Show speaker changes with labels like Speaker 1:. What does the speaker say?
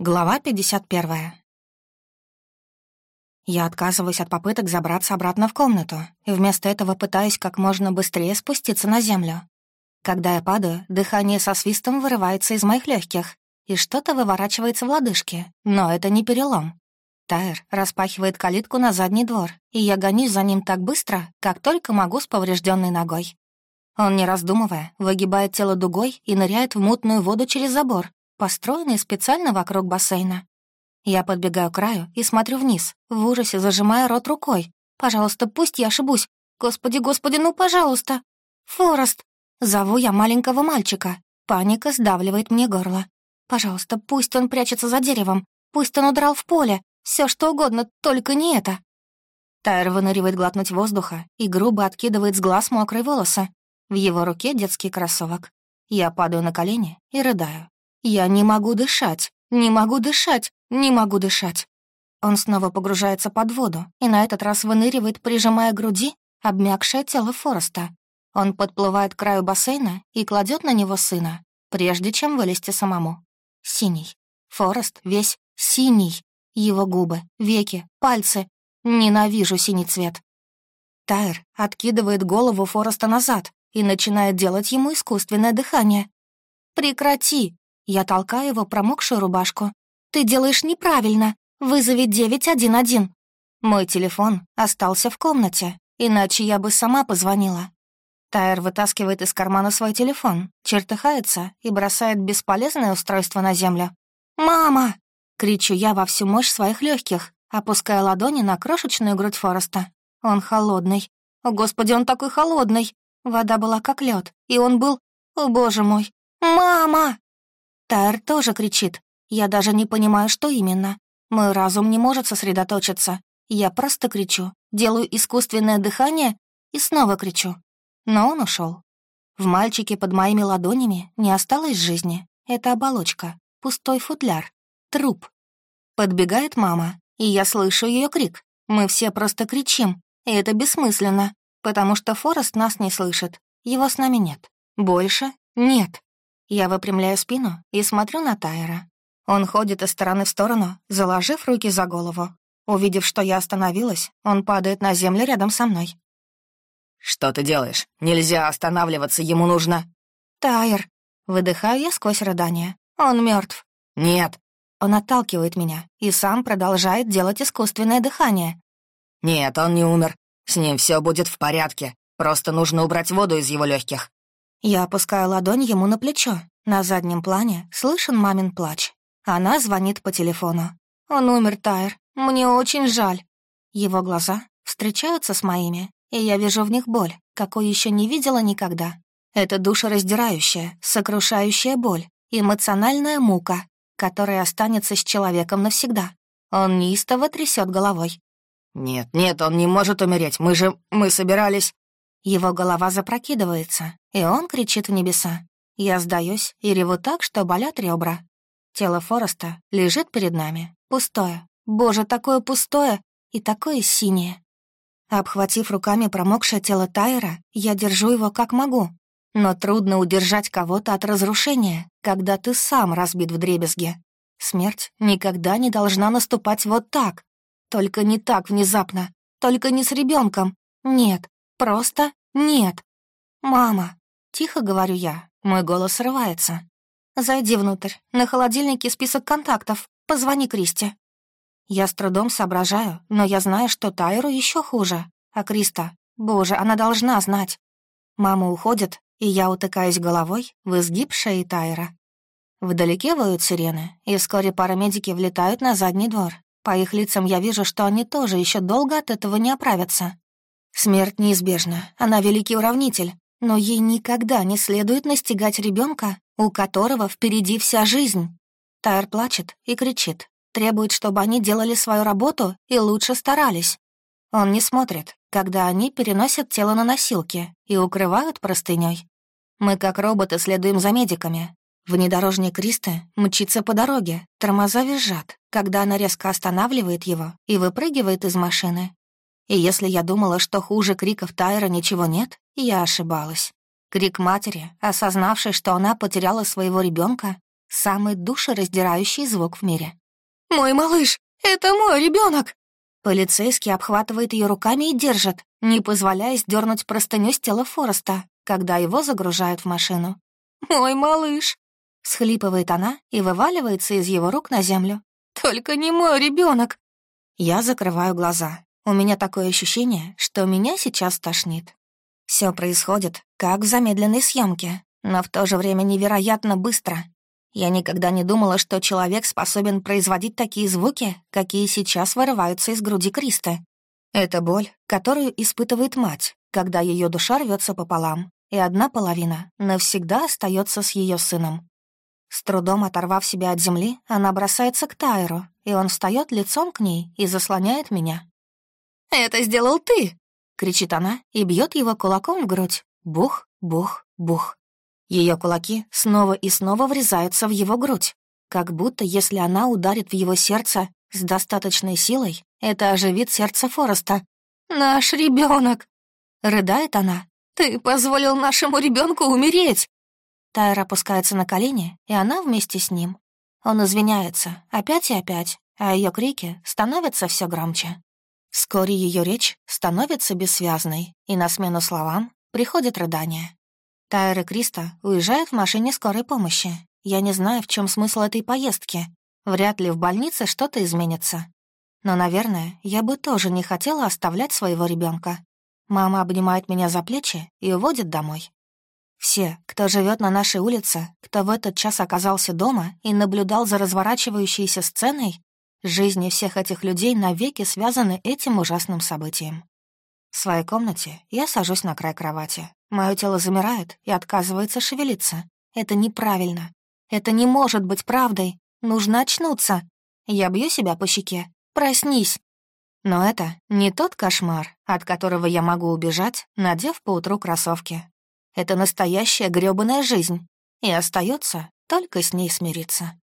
Speaker 1: Глава 51. Я отказываюсь от попыток забраться обратно в комнату и вместо этого пытаюсь как можно быстрее спуститься на землю. Когда я падаю, дыхание со свистом вырывается из моих легких, и что-то выворачивается в лодыжке, но это не перелом. Тайр распахивает калитку на задний двор, и я гонюсь за ним так быстро, как только могу с поврежденной ногой. Он, не раздумывая, выгибает тело дугой и ныряет в мутную воду через забор, построенный специально вокруг бассейна. Я подбегаю к краю и смотрю вниз, в ужасе зажимая рот рукой. «Пожалуйста, пусть я ошибусь. Господи, господи, ну, пожалуйста!» «Форест!» Зову я маленького мальчика. Паника сдавливает мне горло. «Пожалуйста, пусть он прячется за деревом. Пусть он удрал в поле. Все что угодно, только не это!» Тайр выныривает глотнуть воздуха и грубо откидывает с глаз мокрые волосы. В его руке детский кроссовок. Я падаю на колени и рыдаю. Я не могу дышать, не могу дышать, не могу дышать. Он снова погружается под воду и на этот раз выныривает, прижимая груди обмякшее тело Фореста. Он подплывает к краю бассейна и кладет на него сына, прежде чем вылезти самому. Синий. Форест весь синий. Его губы, веки, пальцы. Ненавижу синий цвет. Тайр откидывает голову Фореста назад и начинает делать ему искусственное дыхание. «Прекрати!» Я толкаю его промокшую рубашку. «Ты делаешь неправильно. Вызови 911». Мой телефон остался в комнате, иначе я бы сама позвонила. Тайр вытаскивает из кармана свой телефон, чертыхается и бросает бесполезное устройство на землю. «Мама!» — кричу я во всю мощь своих легких, опуская ладони на крошечную грудь Фореста. Он холодный. О, господи, он такой холодный. Вода была как лед, и он был... О, боже мой! «Мама!» Тайр тоже кричит. Я даже не понимаю, что именно. Мой разум не может сосредоточиться. Я просто кричу, делаю искусственное дыхание и снова кричу. Но он ушел. В мальчике под моими ладонями не осталось жизни. Это оболочка, пустой футляр, труп. Подбегает мама, и я слышу ее крик. Мы все просто кричим, и это бессмысленно, потому что Форест нас не слышит. Его с нами нет. Больше нет. Я выпрямляю спину и смотрю на Тайра. Он ходит из стороны в сторону, заложив руки за голову. Увидев, что я остановилась, он падает на землю рядом со мной.
Speaker 2: «Что ты делаешь? Нельзя останавливаться, ему нужно...»
Speaker 1: «Тайр!» Выдыхаю я сквозь рыдание. «Он мертв.
Speaker 2: «Нет!»
Speaker 1: Он отталкивает меня и сам продолжает делать искусственное дыхание.
Speaker 2: «Нет, он не умер. С ним все будет в порядке. Просто нужно убрать воду из его легких.
Speaker 1: Я опускаю ладонь ему на плечо. На заднем плане слышен мамин плач. Она звонит по телефону. «Он умер, Тайр. Мне очень жаль». Его глаза встречаются с моими, и я вижу в них боль, какой еще не видела никогда. Это душераздирающая, сокрушающая боль, эмоциональная мука, которая останется с человеком навсегда. Он неистово трясет головой.
Speaker 2: «Нет, нет, он не может умереть. Мы же... мы собирались...»
Speaker 1: Его голова запрокидывается, и он кричит в небеса. Я сдаюсь и реву так, что болят ребра. Тело Фореста лежит перед нами, пустое. Боже, такое пустое и такое синее. Обхватив руками промокшее тело Тайра, я держу его как могу. Но трудно удержать кого-то от разрушения, когда ты сам разбит в дребезге. Смерть никогда не должна наступать вот так. Только не так внезапно. Только не с ребенком. Нет, Просто нет. «Мама», — тихо говорю я, мой голос срывается. «Зайди внутрь, на холодильнике список контактов, позвони Кристи». Я с трудом соображаю, но я знаю, что Тайру еще хуже. А Криста, боже, она должна знать. Мама уходит, и я утыкаюсь головой в изгиб шеи Тайра. Вдалеке воют сирены, и вскоре парамедики влетают на задний двор. По их лицам я вижу, что они тоже еще долго от этого не оправятся. Смерть неизбежна, она великий уравнитель, но ей никогда не следует настигать ребенка, у которого впереди вся жизнь. Тайр плачет и кричит, требует, чтобы они делали свою работу и лучше старались. Он не смотрит, когда они переносят тело на носилки и укрывают простыней. Мы, как роботы, следуем за медиками. Внедорожник Кристы мчится по дороге, тормоза визжат, когда она резко останавливает его и выпрыгивает из машины, и если я думала, что хуже криков Тайра ничего нет, я ошибалась. Крик матери, осознавшей, что она потеряла своего ребенка, Самый душераздирающий звук в мире. «Мой малыш! Это мой ребенок! Полицейский обхватывает ее руками и держит, не позволяя сдернуть простыню с тела Фореста, когда его загружают в машину. «Мой малыш!» — схлипывает она и вываливается из его рук на землю. «Только не мой ребенок. Я закрываю глаза. У меня такое ощущение, что меня сейчас тошнит. Все происходит, как в замедленной съемке, но в то же время невероятно быстро. Я никогда не думала, что человек способен производить такие звуки, какие сейчас вырываются из груди Криста. Это боль, которую испытывает мать, когда ее душа рвется пополам, и одна половина навсегда остается с ее сыном. С трудом оторвав себя от земли, она бросается к Тайру, и он встает лицом к ней и заслоняет меня. «Это сделал ты!» — кричит она и бьет его кулаком в грудь. Бух, бух, бух. Ее кулаки снова и снова врезаются в его грудь, как будто если она ударит в его сердце с достаточной силой, это оживит сердце Фореста. «Наш ребенок! рыдает она. «Ты позволил нашему ребенку умереть!» Тайра опускается на колени, и она вместе с ним. Он извиняется, опять и опять, а ее крики становятся все громче. Вскоре ее речь становится бессвязной, и на смену словам приходит рыдание. Тайр и Криста уезжают в машине скорой помощи. Я не знаю, в чем смысл этой поездки. Вряд ли в больнице что-то изменится. Но, наверное, я бы тоже не хотела оставлять своего ребенка. Мама обнимает меня за плечи и уводит домой. Все, кто живет на нашей улице, кто в этот час оказался дома и наблюдал за разворачивающейся сценой, жизни всех этих людей навеки связаны этим ужасным событием. В своей комнате я сажусь на край кровати. Мое тело замирает и отказывается шевелиться. Это неправильно. Это не может быть правдой. Нужно очнуться. Я бью себя по щеке. Проснись. Но это не тот кошмар, от которого я могу убежать, надев поутру кроссовки. Это настоящая грёбаная жизнь, и остается только с ней смириться.